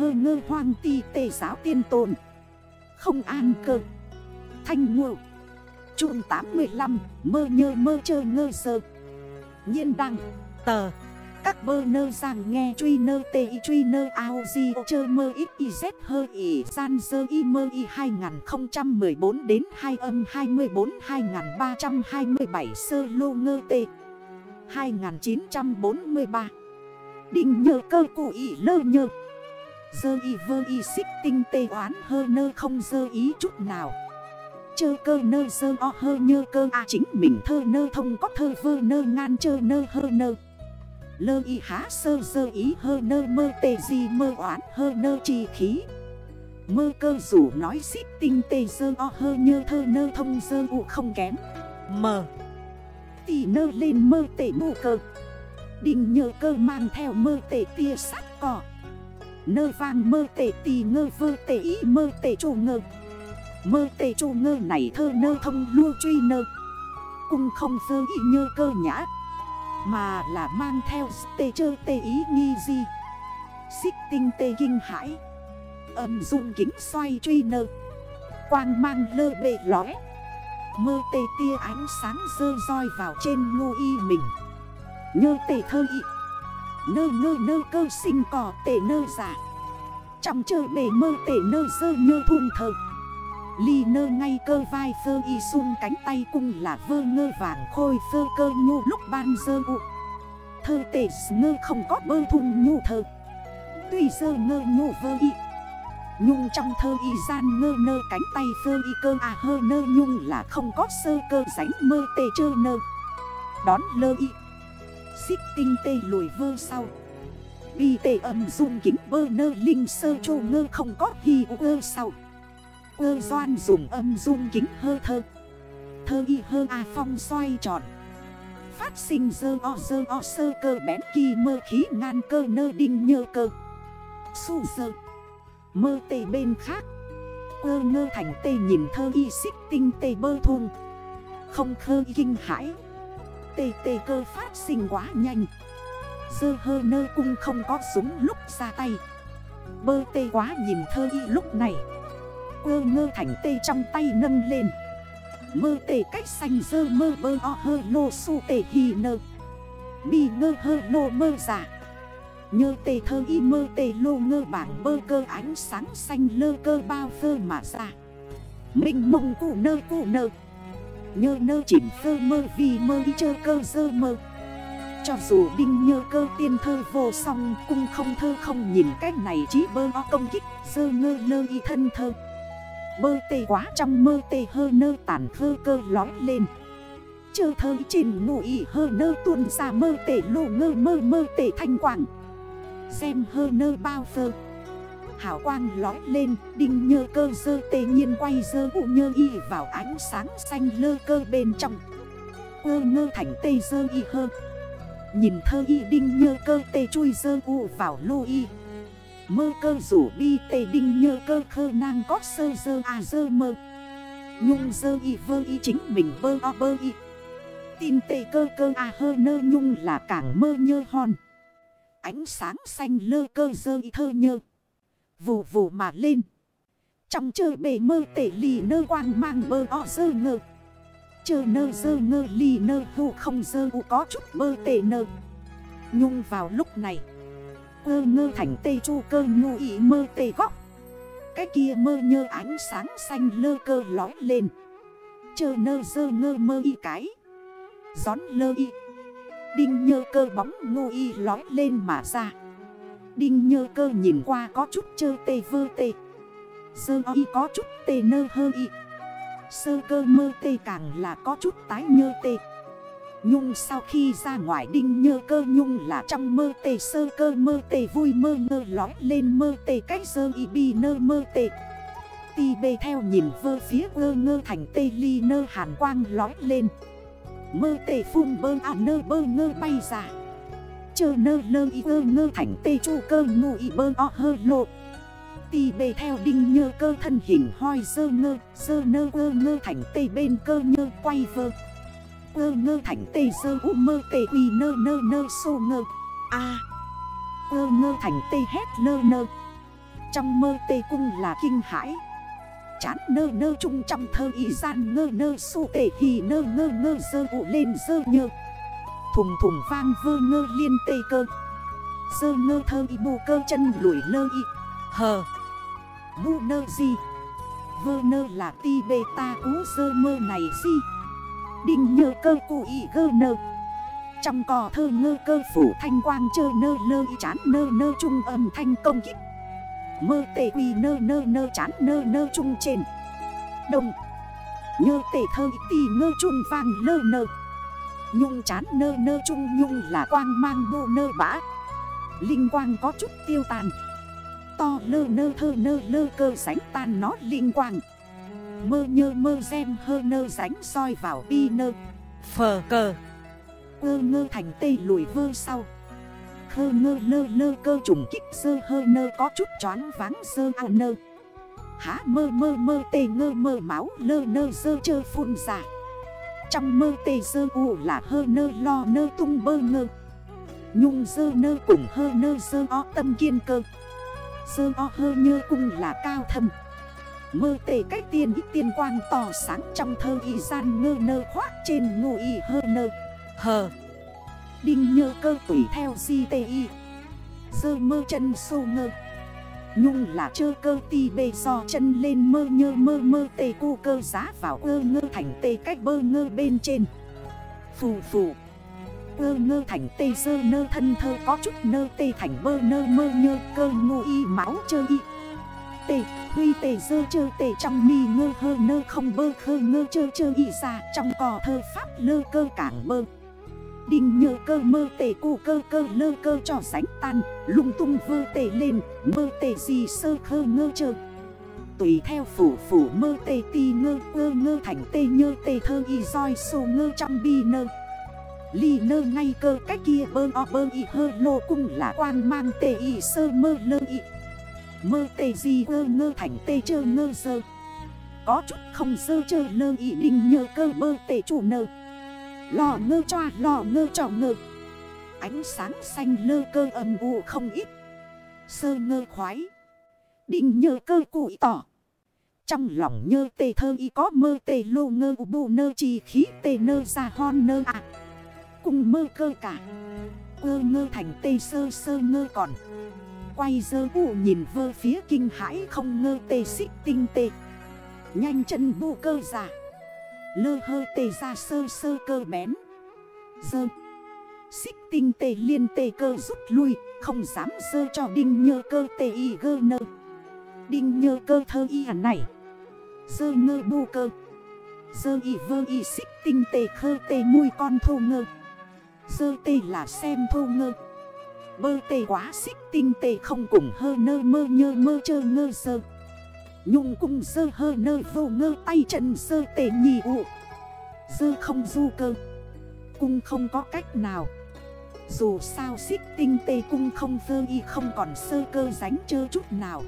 hơ ngơ hoang ti tề giáo tiên tồn. Không an cơ. Thanh ngộ. Trung 85 mơ nhơ mơ chơ ngơ sơ Nhiên đăng, tờ. Các bơ nơ rằng nghe truy nơ tê y truy nơ ao di chơ mơ ít y z hơ y san dơ y mơ y 2014 đến 2 âm 24 2327 sơ lô ngơ tê. 2943 Định nhờ cơ cụ y lơ nhờ Dơ y vơ y xích tinh tê oán hơ nơ không dơ ý chút nào. Chơ cơ nơ dơ o hơ nhơ cơ a chính mình thơ nơ thông có thơ vơ nơ ngan chơ nơ hơ nơ. Lơ y há sơ dơ ý hơ nơ mơ tê gì mơ oán hơ nơ chi khí. Mơ cơ rủ nói xích tinh tê dơ o hơ nhơ thơ nơ thông dơ u không kém. Mờ Tì nơ lên mơ tê mù cơ. Đình nhờ cơ mang theo mơ tê tia sắt cỏ. Nơ vang mơ tệ tì ngơ vơ tệ ý mơ tệ trù ngơ. Mơ tệ trù ngơ này thơ nơ thông lua truy nơ. Cung không sơ ý nhơ cơ nhã, mà là mang theo tê chơ tê ý nghi di. Xích tinh tê kinh hải Âm dung kính xoay truy nơ. Quang mang lơ bề lóe Mơ tê tia ánh sáng dơ roi vào trên ngô y mình. Nhơ tê thơ ý Nơ nơ nơ cơ sinh cỏ tệ nơ giả. Trong chơi bể mơ tệ nơ sơ nhơ thun thờ. Ly nơ ngay cơ vai phơ y sung cánh tay cung là vơ ngơ vàng khôi phơ cơ nhu lúc ban dơ ụ Thơ tệ ngơ không có bơ thun nhu thơ Tuy dơ ngơ nhu vơ y. Nhung trong thơ y gian ngơ nơ cánh tay phơ y cơ à hơ nơ nhung là không có sơ cơ sánh mơ tê chơ nơ. Đón lơ y. Xích tinh tê lùi vơ sau. Bi tê âm dung kính bơ nơ linh sơ chô ngơ không có hi ơ sau. Ơ doan dùng âm dung kính hơ thơ. Thơ y hơ a phong xoay tròn. Phát sinh dơ o dơ o sơ cơ bén kỳ mơ khí ngàn cơ nơ đinh nhơ cơ. Su sơ Mơ tê bên khác. Ơ ngơ thành tê nhìn thơ y xích tinh tê bơ thun Không khơ kinh hãi. Tê tê cơ phát sinh quá nhanh. Dơ hơ nơ cung không có súng lúc ra tay. Bơ tê quá nhìn thơ y lúc này. Cơ ngơ thành tê trong tay nâng lên. Mơ tê cách xanh dơ mơ bơ o hơ lô su tê hi nơ. Bi ngơ hơ lô mơ giả Nhơ tê thơ y mơ tê lô ngơ bảng bơ cơ ánh sáng xanh lơ cơ bao phơ mà ra. Mình mông cụ nơ cụ nơ. Nhơ nơ chỉnh phơ mơ vì mơ đi chơ cơ dơ mơ. Cho dù đinh nhơ cơ tiên thơ vô song, Cung không thơ không nhìn cách này chỉ bơ o công kích, Dơ ngơ lơ y thân thơ. Bơ tê quá trong mơ tê hơ nơ tản khơ cơ lói lên. Chơ thơ trên ngụ y hơ nơ tuôn ra mơ tê lô ngơ mơ mơ tê thanh quảng. Xem hơ nơ bao phơ. Hảo quang lói lên, Đinh nhơ cơ dơ tê nhiên quay dơ u nhơ y vào ánh sáng xanh lơ cơ bên trong. Ơ ngơ thành tê dơ y hơ. Nhìn thơ y đinh nhơ cơ tê chui dơ u vào lô y. Mơ cơ rủ bi tê đinh nhơ cơ khơ nang có sơ dơ à dơ mơ. Nhung dơ y vơ y chính mình bơ o bơ y. Tin tê cơ cơ à hơ nơ nhung là cảng mơ nhơ hòn Ánh sáng xanh lơ cơ dơ y thơ nhơ. Vù vù mà lên. Trong chơi bể mơ tể lì nơ quang mang bơ o dơ ngơ. Chơ nơ dơ ngơ lì nơ hù không dơ u có chút bơ tể nơ. Nhung vào lúc này Ơ ngơ thành tê chu cơ ngu ý mơ tê góc. Cái kia mơ nhơ ánh sáng xanh lơ cơ lói lên. Chơ nơ dơ ngơ mơ y cái, Gión lơ y. Đinh nhơ cơ bóng ngu y lói lên mà ra. Đinh nhơ cơ nhìn qua có chút chơ tê vơ tê. Sơ y có chút tê nơ hơ y. Sơ cơ mơ tê càng là có chút tái nhơ tê. Nhung sau khi ra ngoài đinh nhơ cơ nhung là trong mơ tê, sơ cơ mơ tê, vui mơ ngơ lói lên mơ tê cách sơ y bi nơ mơ tê. Ti bê theo nhìn vơ phía ngơ ngơ thành tê ly nơ hàn quang lói lên. Mơ tê phun bơ à nơ bơ ngơ bay ra. Chơ nơ lơ y ơ ngơ thành tê chu cơ ngụ y bơ o hơ lộ tì bề theo đinh nhơ cơ thân hình hoi dơ ngơ, Dơ nơ ơ ngơ thành tê bên cơ nhơ quay vơ. Ơ ngơ thành tê dơ u mơ tê quỳ nơ nơ nơ sô ngơ. A. Ơ ngơ thành tê hét nơ nơ. Trong mơ tê cung là kinh hãi. Chán nơ nơ chung trong thơ y gian ngơ nơ su tê hì nơ ngơ ngơ dơ ụ lên dơ nhơ. Thùng thùng vang vơ ngơ liên tê cơ. Sơ ngơ thơ y bù cơ chân lủi lơ y. Hờ. Bù nơ gì Vơ nơ là ti bê ta cú sơ mơ này gì Đinh nhơ cơ cụ y gơ nơ. Trong cò thơ ngơ cơ phủ thanh quang chơ nơ lơ y chán nơ nơ trung âm thanh công kích. Mơ tê quy nơ nơ nơ chán nơ nơ trung trên. Đồng. Nhơ tê thơ tì ngơ trung vang lơ nơ. Nhung chán nơ nơ trung nhung là quang mang bộ nơ bã Linh quang có chút tiêu tàn. To lơ nơ thơ nơ lơ cơ sánh tan nó linh quang. Mơ nhơ mơ xem hơ nơ sánh soi vào bi nơ. Phờ cờ. Cơ ngơ thành tê lùi vơ sau. Khơ ngơ lơ lơ cơ trùng kích sơ hơ nơ có chút choáng váng sơ à nơ. Há mơ mơ mơ tê ngơ mơ máu lơ nơ sơ chơ phun giả trong mơ tê sơ u là hơ nơ lo nơ tung bơ ngơ. Nhung dơ nơ cùng hơ nơ dơ o tâm kiên cơ. Dơ o hơ nhơ cung là cao thâm. Mơ tê cách tiên ít tiên quang tỏ sáng trong thơ y gian ngơ nơ khoác trên ngô y hơ nơ. Hờ. Đinh nhơ cơ tùy theo CTI Dơ mơ chân sô ngơ. Nhung là chơ cơ ti bê do chân lên mơ nhơ mơ mơ tê cu cơ giá vào ơ ngơ thành tê cách bơ ngơ bên trên. Phù phù. Ơ ngơ thành tê dơ nơ thân thơ có chút nơ tê thành bơ nơ mơ nhơ cơ ngô y máu chơ y. Tê, huy tê dơ chơ tê trong mi ngơ hơ nơ không bơ khơ ngơ chơ chơ y ra Trong cò thơ pháp lơ cơ cảng bơ. Đinh nhờ cơ mơ tể cụ cơ cơ lơ cơ cho sánh tan, Lung tung vơ tể lên, Mơ tể gì sơ khơ ngơ chơ. Tùy theo phủ phủ mơ tê ti ngơ ngơ ngơ thành tê nhơ tê thơ y roi sô ngơ trong bi nơ. Ly nơ ngay cơ cách kia bơ o bơ y hơ lô cung là quang mang tê y sơ mơ lơ y. Mơ tê gì ngơ ngơ thành tê chơ ngơ sơ. Có chút không sơ chơ lơ y đinh nhờ cơ bơ tê chủ nơ. Lò ngơ cho lò ngơ cho ngơ Ánh sáng xanh lơ cơ âm u không ít. Sơ ngơ khoái. Định nhờ cơ cụi tỏ. Trong lòng nhơ tê thơ y có mơ tê lô ngơ bù nơ chi khí tê nơ ra hon nơ à Cùng mơ cơ cả. Ơ ngơ thành tê sơ sơ ngơ còn. Quay dơ u nhìn vơ phía kinh hãi không ngơ tê xích tinh tê. Nhanh chân bu cơ giả Lơ hơ tê ra sơ sơ cơ bén. Dơ. Xích tinh tê liên tê cơ rút lui, Không dám dơ cho đinh nhơ cơ tê y gơ nơ. Đinh nhơ cơ thơ y hẳn này. Dơ ngơ bu cơ. Dơ y vơ y xích tinh tê khơ tê mùi con thô ngơ. Dơ tê là xem thô ngơ. Bơ tê quá xích tinh tê không cùng hơ nơ mơ nhơ mơ chơ ngơ sơ Nhung cung sơ hơ nơ vô ngơ tay chân sơ tề nhì ụ. Dơ không du cơ. Cung không có cách nào. Dù sao xích tinh tê cung không vơ y không còn sơ cơ ránh chơ chút nào.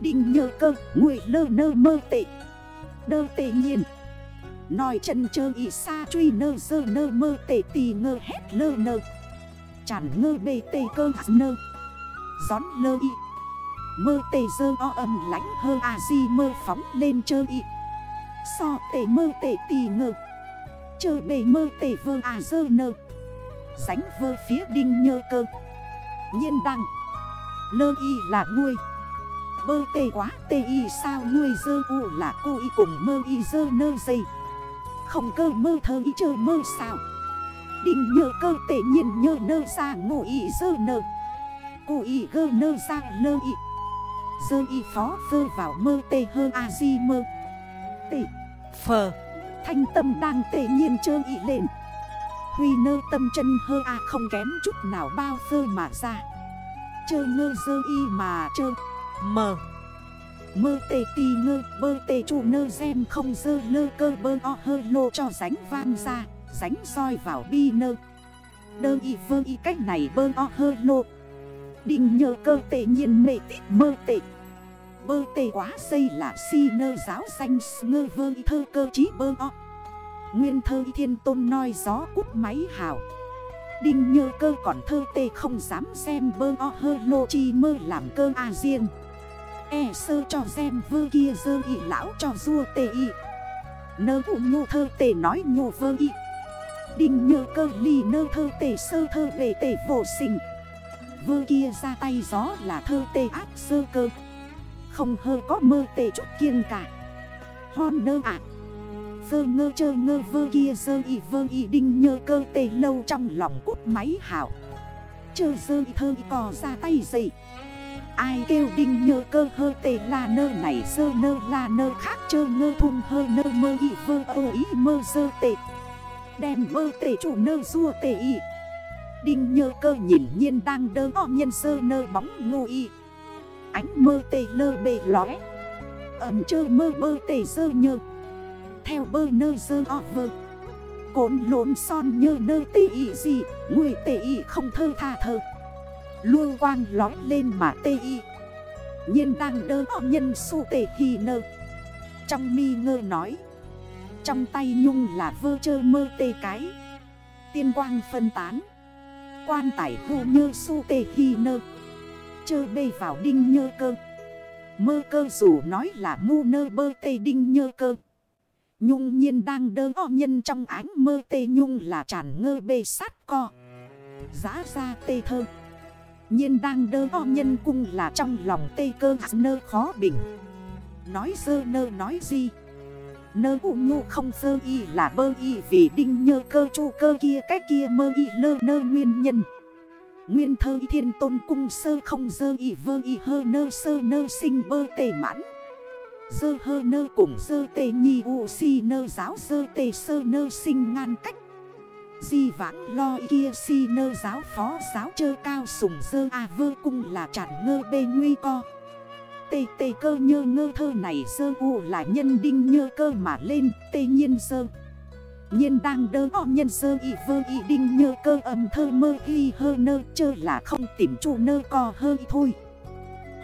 Định nhờ cơ nguội lơ nơ mơ tệ. Đơ tệ nhiên. Nói chân chơ y xa truy nơ sơ nơ mơ tệ tì ngơ hét lơ nơ. Chẳng ngơ bê tê cơ nơ. Gión lơ y Mơ tê dơ o âm lánh hơ à di mơ phóng lên chơ y. So tê mơ tê tì ngơ. Chơ bề mơ tê vơ à dơ nơ. Sánh vơ phía đinh nhơ cơ. Nhiên đăng. Lơ y là nuôi Bơ tê quá tê y sao nuôi dơ u là cô y cùng mơ y dơ nơ dây. Không cơ mơ thơ y chơ mơ sao. Đinh nhơ cơ tê nhiên nhơ nơ ra ngủ y dơ nơ. Cô y gơ nơ ra lơ y. Dơ y phó vơ vào mơ tê hơ a di mơ. Tê. Phờ. Thanh tâm đang tệ nhiên chơ y lên. Huy nơ tâm chân hơ a không kém chút nào bao phơ mà ra. Chơ ngơ dơ y mà chơ. Mờ. Mơ tê tì ngơ, bơ tê chủ nơ xem không dơ lơ cơ bơ o hơ lô cho ránh vang ra, Ránh soi vào bi nơ. Đơ y vơ y cách này bơ o hơ lô. Định nhờ cơ tệ nhiên mê tít mơ tệ Bơ tê quá xây là si nơ giáo xanh ngơ vơ y thơ cơ chí bơ o. Nguyên thơ y thiên tôn nói gió cút máy hào. Đinh nhơ cơ còn thơ tê không dám xem bơ o hơ lô chi mơ làm cơ a riêng. E sơ cho xem vơ kia dơ y lão cho rua tê y. Nơ vụ nhô thơ tê nói nhô vơ y. Đinh nhơ cơ ly nơ thơ tê sơ thơ về tê vô sinh. Vơ kia ra tay gió là thơ tê ác sơ cơ. Không hơ có mơ tệ chút kiên cả. Hon nơ ạ. Vơ ngơ chơ ngơ vơ kia dơ y vơ y đinh nhơ cơ tê lâu trong lòng cút máy hảo. Chơ dơ y thơ y cò ra tay dậy. Ai kêu đinh nhơ cơ hơ tê là nơ này sơ nơ là nơ khác chơ ngơ thun hơ nơ mơ y vơ ô y mơ dơ tê. Đem mơ tê chủ nơ rua tê y. Đinh nhơ cơ nhìn nhiên đang đơ o nhân sơ nơ bóng ngô y. Ánh mơ tê lơ bề lóe Ẩm chơ mơ bơ tê dơ nhơ. Theo bơ nơ dơ o vơ. Cốn lốn son nhơ nơ tê y gì Người tê y không thơ tha thơ. Lưu quang lói lên mà tê y nhiên đang đơ o nhân su tê hi nơ. Trong mi ngơ nói. Trong tay nhung là vơ chơ mơ tê cái. Tiên quang phân tán. Quan tải hô nhơ su tê hi nơ. Chơ bê vào đinh nhơ cơ. Mơ cơ dù nói là mu nơ bơ tê đinh nhơ cơ. Nhung nhiên đang đơ o nhân trong ánh mơ tê nhung là tràn ngơ bê sát co. Giá ra tê thơ. Nhiên đang đơ o nhân cung là trong lòng tê cơ nơ khó bình. Nói sơ nơ nói gì Nơ u nhu không sơ y là bơ y vì đinh nhơ cơ chu cơ kia cách kia mơ y lơ nơ nguyên nhân. Nguyên thơ y thiên tôn cung sơ không dơ y vơ y hơ nơ sơ nơ sinh bơ tề mãn. Dơ hơ nơ cùng dơ tề nhi u si nơ giáo dơ tề sơ nơ sinh ngàn cách. Di vãng lo kia si nơ giáo phó giáo chơ cao sùng dơ a vơ cung là chản ngơ bê nguy co. Tê tê cơ nhơ ngơ thơ này sơ u là nhân đinh nhơ cơ mà lên, tê nhiên sơ nhiên đang đơ o nhân sơ y vơ y đinh nhơ cơ âm thơ mơ y hơ nơ chơ là không tìm chủ nơ co hơi thôi.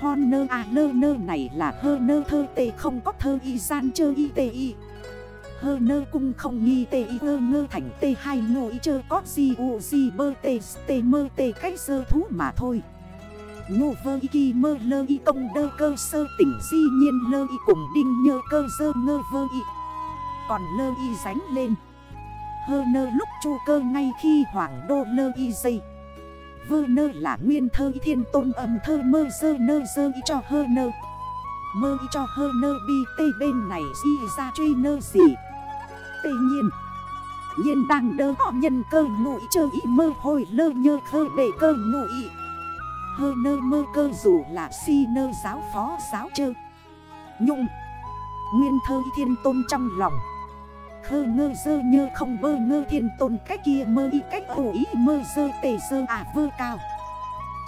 Hon nơ à nơ nơ này là hơ nơ thơ tê không có thơ y gian chơ y tê y. Hơ nơ cung không nghi tê y ơ ngơ thành tê hai ngô y chơ có gì u gì bơ tê tê mơ tê cách sơ thú mà thôi. Ngô vơ y kỳ mơ lơ y công đơ cơ sơ tỉnh di nhiên lơ y cùng đinh nhơ cơ sơ ngơ vơ y. Còn lơ y ránh lên. Hơ nơ lúc chu cơ ngay khi hoàng đô lơ y dây. Vơ nơ là nguyên thơ y thiên tôn âm thơ mơ dơ nơ dơ y cho hơ nơ. Mơ y cho hơ nơ bi tê bên này di ra truy nơ gì. Tê nhiên Nhiên đang đơ họ nhân cơ ngụy chơ y mơ hồi lơ nhơ khơ bể cơ ngụy Hơ nơ mơ cơ dù là si nơ giáo phó giáo chơ. Nhung, Nguyên thơ thiên tôn trong lòng. Hơ ngơ dơ nhơ không bơ ngơ thiên tôn cách kia mơ y cách ổ ý mơ dơ tề dơ à vơ cao.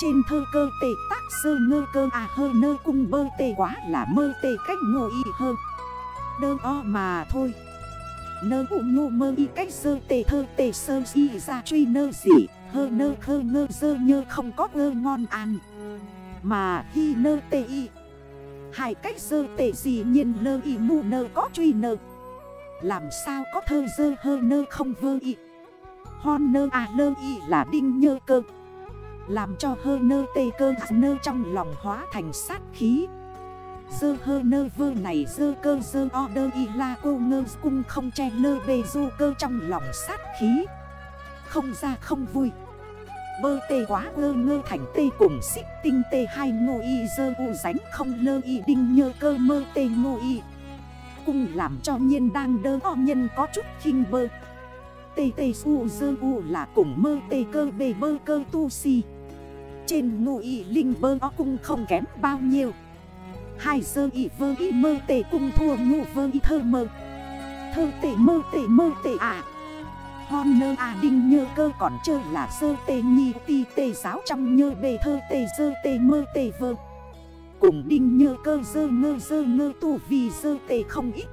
Trên thơ cơ tề tác dơ ngơ cơ à hơ nơ cung bơ tề quá là mơ tề cách ngồi y hơ. Đơ o mà thôi. Nơ ụ ngô mơ y cách dơ tề thơ tề sơ y ra truy nơ dị. Hơ nơ khơ ngơ dơ nhơ không có ngơ ngon ăn. Mà hi nơ tề y. Hai cách dơ tề gì nhiên lơ y mù nơ có truy nơ. Làm sao có thơ dơ hơ nơ không vơ y? Hon nơ à lơ y là đinh nhơ cơ. Làm cho hơ nơ tê cơ à nơ trong lòng hóa thành sát khí. Dơ hơ nơ vơ này dơ cơ dơ o đơ y la cô ngơ cung không che nơ bề du cơ trong lòng sát khí. Không ra không vui. Bơ tê quá ngơ ngơ thành tê cùng xích tinh tê hai ngô y dơ u ránh không lơ y đinh nhơ cơ mơ tê ngô y cung làm cho nhiên đang đơ o nhân có chút khinh bơ. Tê tê su dơ u là cùng mơ tê cơ bề bơ cơ tu si. Trên ngụ y linh bơ o cung không kém bao nhiêu. Hai dơ y vơ y mơ tê cung thua ngụ vơ y thơ mơ. Thơ tê mơ tê mơ tê à. Hon nơ à đinh nhơ cơ còn chơi là sơ tê nhi ti tê giáo trong nhơ bề thơ tê dơ tê mơ tê vơ. Cùng đinh như cơ dơ ngơ dơ ngơ tu vì dơ tê không ít.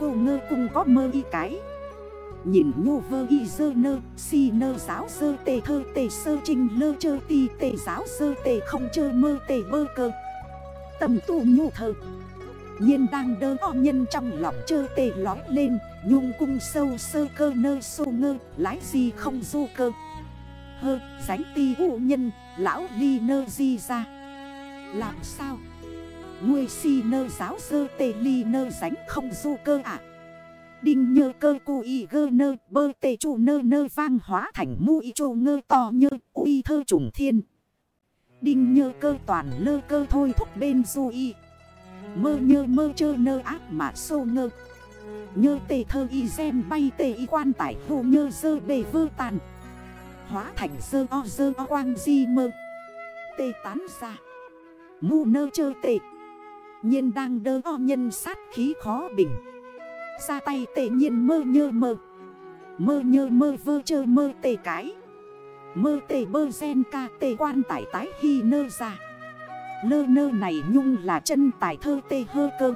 Cô ngơ cùng có mơ y cái. Nhìn nhô vơ y dơ nơ, Si nơ giáo dơ tê thơ tê sơ trinh lơ chơ ti tê giáo dơ tê không chơ mơ tê bơ cơ. Tầm tu nhô thơ. Nhiên đang đơ o nhân trong lòng chơ tê lói lên, Nhung cung sâu sơ cơ nơ sô ngơ, Lái gì không du cơ. Hơ, sánh ti u nhân, Lão ly nơ di ra làm sao? Ngươi si nơ giáo sơ tê ly nơ sánh không du cơ ạ Đinh nhơ cơ cu y gơ nơ, bơ tê chu nơ nơ vang hóa thành mu y chu ngơ to nhơ, uy thơ trùng thiên. Đinh nhơ cơ toàn lơ cơ thôi thúc bên du y. Mơ nhơ mơ chơ nơ áp mà sô ngơ. Nhơ tê thơ y xem bay tê y quan tải hồ nhơ dơ bề vơ tàn. Hóa thành dơ o dơ o quang di mơ. Tê tán ra. Mu nơ chơ tệ. Nhiên đang đơ o nhân sát khí khó bình. Ra tay tệ nhiên mơ nhơ mơ. Mơ nhơ mơ vơ chơ mơ tệ cái. Mơ tệ bơ gen ca tệ quan tải tái hi nơ ra. Lơ nơ này nhung là chân tải thơ tê hơ cơ.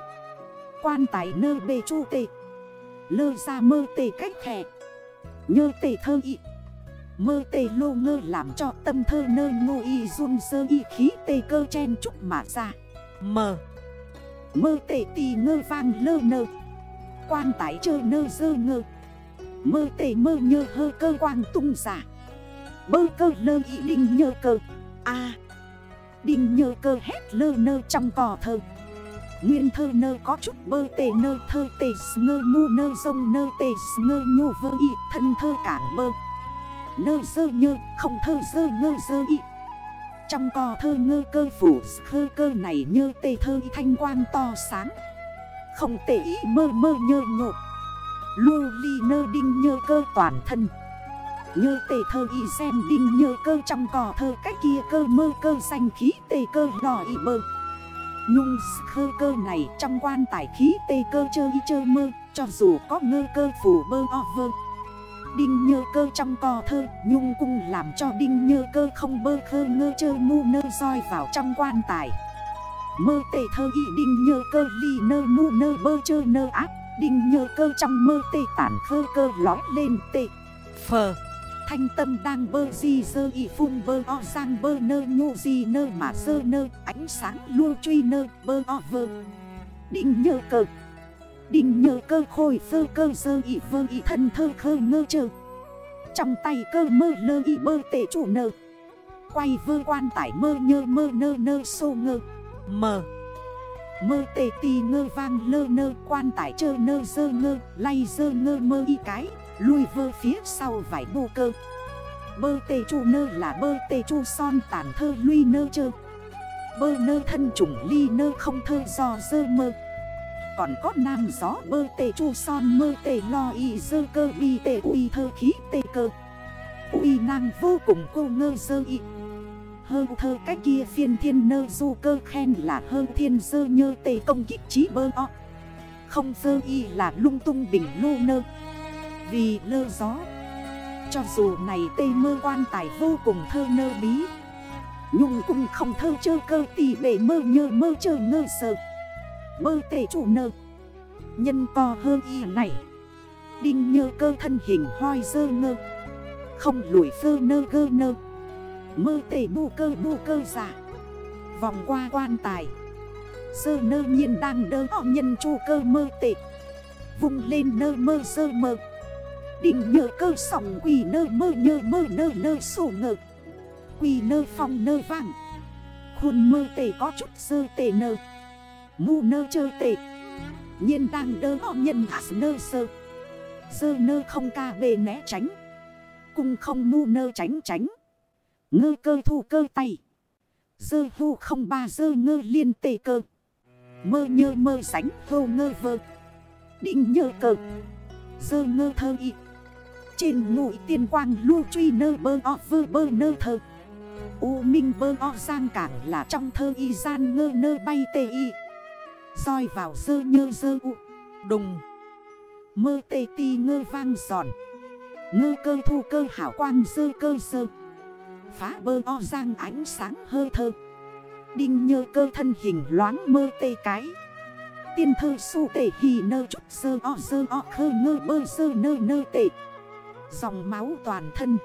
Quan tải nơ bê chu tệ Lơ ra mơ tệ cách khẻ Nhơ tệ thơ y. Mơ tê lô ngơ làm cho tâm thơ nơ ngô y run sơ y khí tê cơ chen trúc mà ra. Mờ Mơ tê tì ngơ vang lơ nơ. Quan tái chơ nơ dơ ngơ. Mơ tê mơ nhơ hơ cơ quang tung giả Bơ cơ lơ y đinh nhơ cơ. A. Đinh nhơ cơ hét lơ nơ trong cò thơ. Nguyên thơ nơ có chút bơ tê nơ thơ tê ngơ mu nơ sông nơ tê ngơ nhô vơ y thân thơ cảng bơ Nơ dơ nhơ, không thơ dơ ngơ dơ y. Trong cò thơ ngơ cơ phủ, khơ cơ này nhơ tê thơ y thanh quang to sáng. Không tê y mơ mơ nhơ nhộ. Lưu ly nơ đinh nhơ cơ toàn thân. Nhơ tê thơ y xem đinh nhơ cơ trong cò thơ cách kia cơ mơ cơ xanh khí tê cơ lò y bơ Nhung khơ cơ này trong quan tải khí tê cơ chơ y chơ mơ, Cho dù có ngơ cơ phủ bơ o vơ. Đinh nhơ cơ trong cò thơ Nhung cung làm cho đinh nhơ cơ không bơ khơ ngơ chơ mu nơ roi vào trong quan tài. Mơ tê thơ y đinh nhơ cơ ly nơ mu nơ bơ chơ nơ áp Đinh nhơ cơ trong mơ tê tản khơ cơ lói lên tê. Phờ. Thanh tâm đang bơ di dơ y phung bơ o sang bơ nơ nhô di nơ mà dơ nơ Ánh sáng lua truy nơ bơ o vơ. Đinh nhơ cơ Đình nhờ cơ khôi phơ cơ sơ ị vơ ị thân thơ khơ ngơ chơ. Trong tay cơ mơ lơ ị bơ tệ chủ nơ Quay vơ quan tải mơ nhơ mơ nơ nơ sô ngơ. Mờ. Mơ tê tì ngơ vang lơ nơ quan tải chơ nơ dơ ngơ. Lay dơ ngơ mơ y cái. Lui vơ phía sau vải bô cơ. Bơ tê chu nơ là bơ tê chu son tàn thơ lui nơ chơ. Bơ nơ thân trùng ly nơ không thơ do dơ mơ. Còn có nam gió bơ tê chu son mơ tê lo y dơ cơ bi tê uy thơ khí tê cơ. Uy năng vô cùng cô ngơ dơ y. Hơ thơ cách kia phiên thiên nơ du cơ khen là hơ thiên dơ nhơ tê công kích trí bơ o. Không dơ y là lung tung bình lô nơ. Vì lơ gió. Cho dù này tê mơ quan tài vô cùng thơ nơ bí. Nhung cũng không thơ chơ cơ tỷ bể mơ nhơ mơ chơ ngơ sợ. Mơ tê chủ nơ. Nhân co hơ y này. Đinh nhơ cơ thân hình hoi dơ ngơ. Không lùi phơ nơ gơ nơ. Mơ tê bu cơ bu cơ giả Vòng qua quan tài. Sơ nơ nhiên đang đơ họ nhân chu cơ mơ tệ. Vùng lên nơ mơ sơ mơ. Định nhờ cơ sòng quỷ nơ mơ nhơ mơ nơ nơ sổ ngờ Quỷ nơ phòng nơ vàng. Khuôn mơ tệ có chút sơ tệ nơ. Mu nơ chơ tệ. Nhiên đang đơ họ nhân hạt nơ sơ. Sơ nơ không ca bề né tránh. Cung không mu nơ tránh tránh. Ngơ cơ thu cơ tay. Dơ vu không ba dơ ngơ liên tề cơ. Mơ nhơ mơ sánh vô ngơ vơ. Định nhơ cơ Dơ ngơ thơ y. Trên ngụy tiên quang lưu truy nơ bơ o vơ bơ nơ thơ. U minh bơ o giang cảng là trong thơ y gian ngơ nơ bay tê y. Roi vào dơ nhơ dơ u. Đùng. Mơ tê ti ngơ vang giòn. Ngơ cơ thu cơ hảo quang dơ cơ dơ. Phá bơ o giang ánh sáng hơi thơ. Đinh nhơ cơ thân hình loáng mơ tê cái. Tiên thơ su tê hì nơ chút sơ o sơ o khơ ngơ bơ sơ nơ nơ tê. Dòng máu toàn thân.